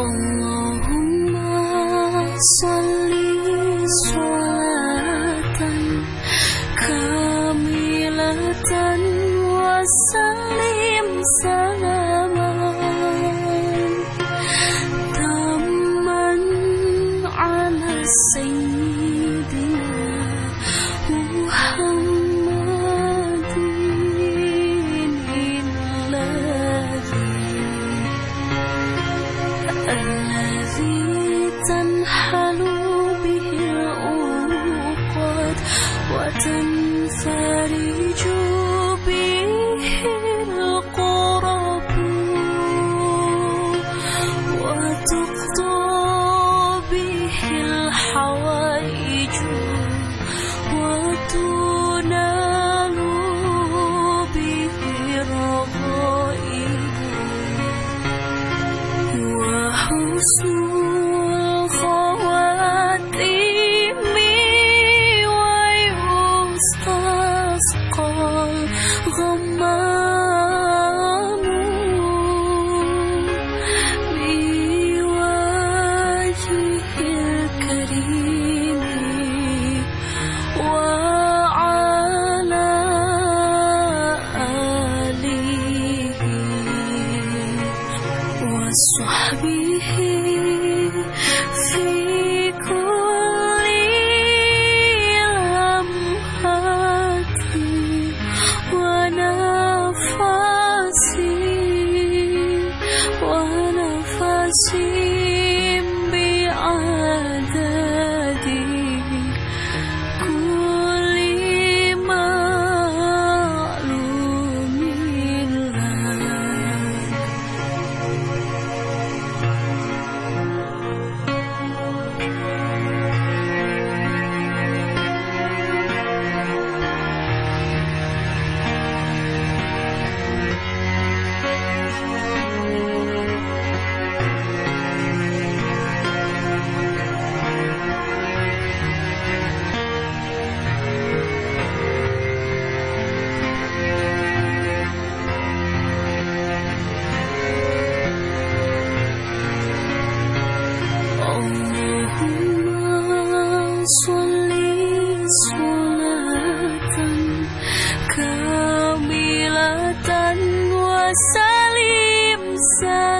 Con ojos kau bila tanwa salim salim